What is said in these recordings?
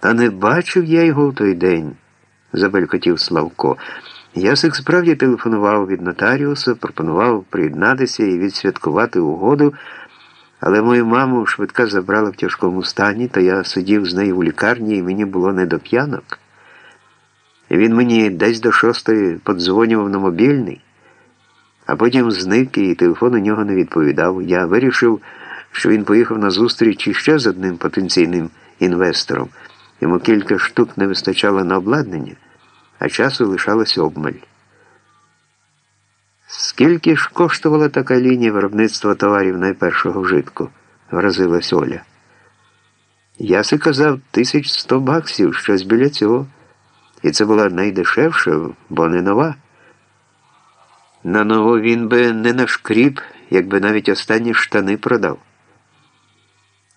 Та не бачив я його в той день, забелькотів Славко. Ясик справді телефонував від нотаріуса, пропонував приєднатися і відсвяткувати угоду, але мою маму швидка забрала в тяжкому стані, то я сидів з нею у лікарні і мені було не до п'янок. Він мені десь до шостої подзвонював на мобільний, а потім зник і телефон у нього не відповідав. Я вирішив, що він поїхав на зустріч іще з одним потенційним інвестором. Йому кілька штук не вистачало на обладнання, а часу лишалось обмаль. Скільки ж коштувала така лінія виробництва товарів найпершого вжитку? вразилась Оля. Яси казав тисяч сто баксів, щось біля цього. І це була найдешевша, бо не нова. На нову він би не нашкріп, якби навіть останні штани продав.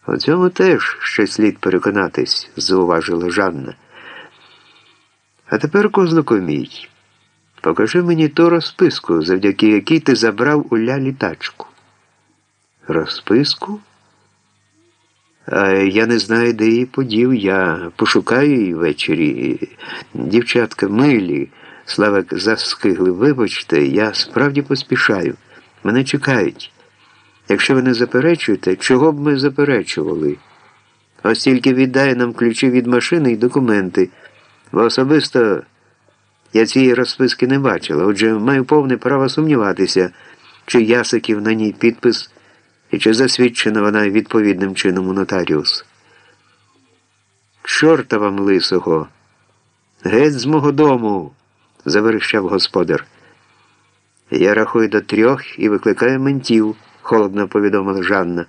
У цьому теж ще слід переконатись, зауважила Жанна. А тепер, козлику мій, покажи мені ту розписку, завдяки якій ти забрав у лялі тачку. Розписку? А я не знаю, де її подів. Я пошукаю її ввечері. Дівчатка милі, Славик заскигли. Вибачте, я справді поспішаю. Мене чекають. Якщо ви не заперечуєте, чого б ми заперечували? Ось тільки віддай нам ключі від машини і документи. Бо особисто я цієї розписки не бачила, отже, маю повне право сумніватися, чи ясиків на ній підпис і чи засвідчена вона відповідним чином у нотаріус. Чорта вам лисого! Геть з мого дому, заверещав господар. Я рахую до трьох і викликаю ментів холодно повідомила Жанна.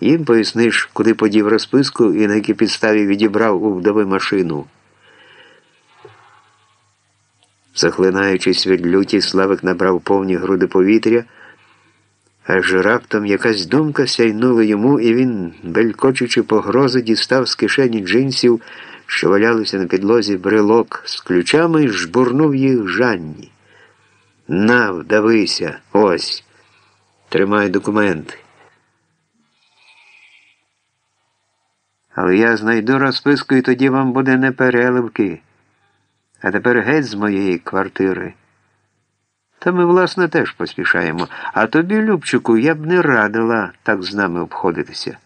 Їм поясниш, куди подів розписку і на якій підставі відібрав у вдови машину. Захлинаючись від люті, Славик набрав повні груди повітря, аж раптом якась думка сяйнула йому, і він, белькочучи погрози, дістав з кишені джинсів, що валялися на підлозі брелок з ключами і жбурнув їх Жанні. На, вдавися, ось. Тримай документи. Але я знайду розписку і тоді вам буде не переливки. А тепер геть з моєї квартири. Та ми, власне, теж поспішаємо. А тобі, Любчику, я б не радила так з нами обходитися.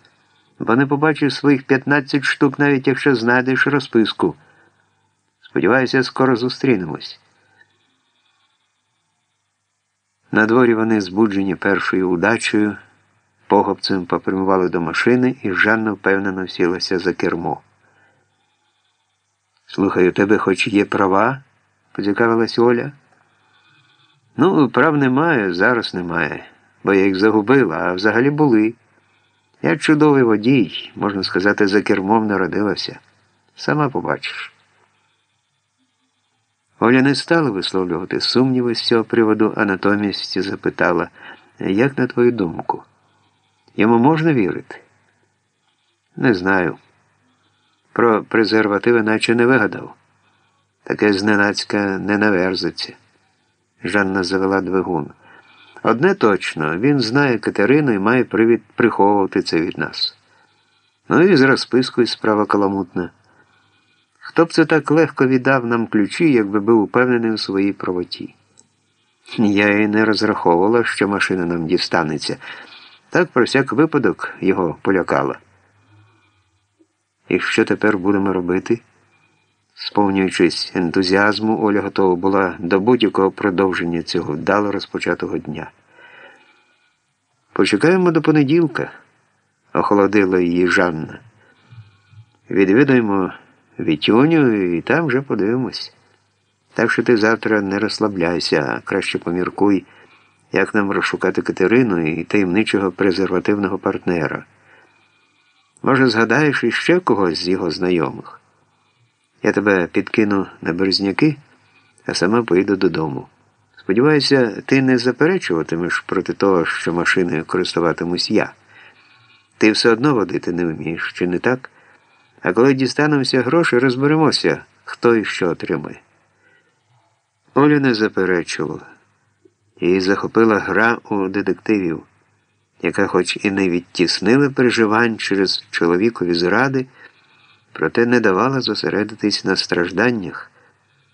Бо не побачиш своїх 15 штук, навіть якщо знайдеш розписку. Сподіваюся, скоро зустрінемось. На дворі вони, збуджені першою удачею, погобцем попрямували до машини, і Жанна впевнено сілася за кермо. Слухай, у тебе хоч є права? поцікавилась Оля. Ну, прав немає, зараз немає, бо я їх загубила, а взагалі були. Я чудовий водій, можна сказати, за кермом народилася. Сама побачиш. Оля не стала висловлювати сумніви з цього приводу, а натомість запитала, як на твою думку, йому можна вірити? Не знаю. Про презервативи наче не вигадав. Таке зненацька не наверзиться. Жанна завела двигун. Одне точно, він знає Катерину і має привід приховувати це від нас. Ну і з розпискою справа каламутна. Хто б це так легко віддав нам ключі, якби був упевнений у своїй правоті? Я і не розраховувала, що машина нам дістанеться. Так про всяк випадок його полякала. І що тепер будемо робити? Сповнюючись ентузіазму, Оля готова була до будь-якого продовження цього вдало розпочатого дня. Почекаємо до понеділка, охолодила її Жанна. Відвідаємо Вітюню і там вже подивимось. Так що ти завтра не розслабляйся, а краще поміркуй, як нам розшукати Катерину і таємничого презервативного партнера. Може, згадаєш іще когось з його знайомих? Я тебе підкину на березняки, а сама поїду додому. Сподіваюся, ти не заперечуватимеш проти того, що машиною користуватимусь я. Ти все одно водити не вмієш, чи не так? А коли дістанемося гроші, розберемося, хто і що отримає. Оля не заперечувала. Її захопила гра у детективів, яка, хоч і не відтіснила переживань через чоловікові зради, проте не давала зосередитись на стражданнях.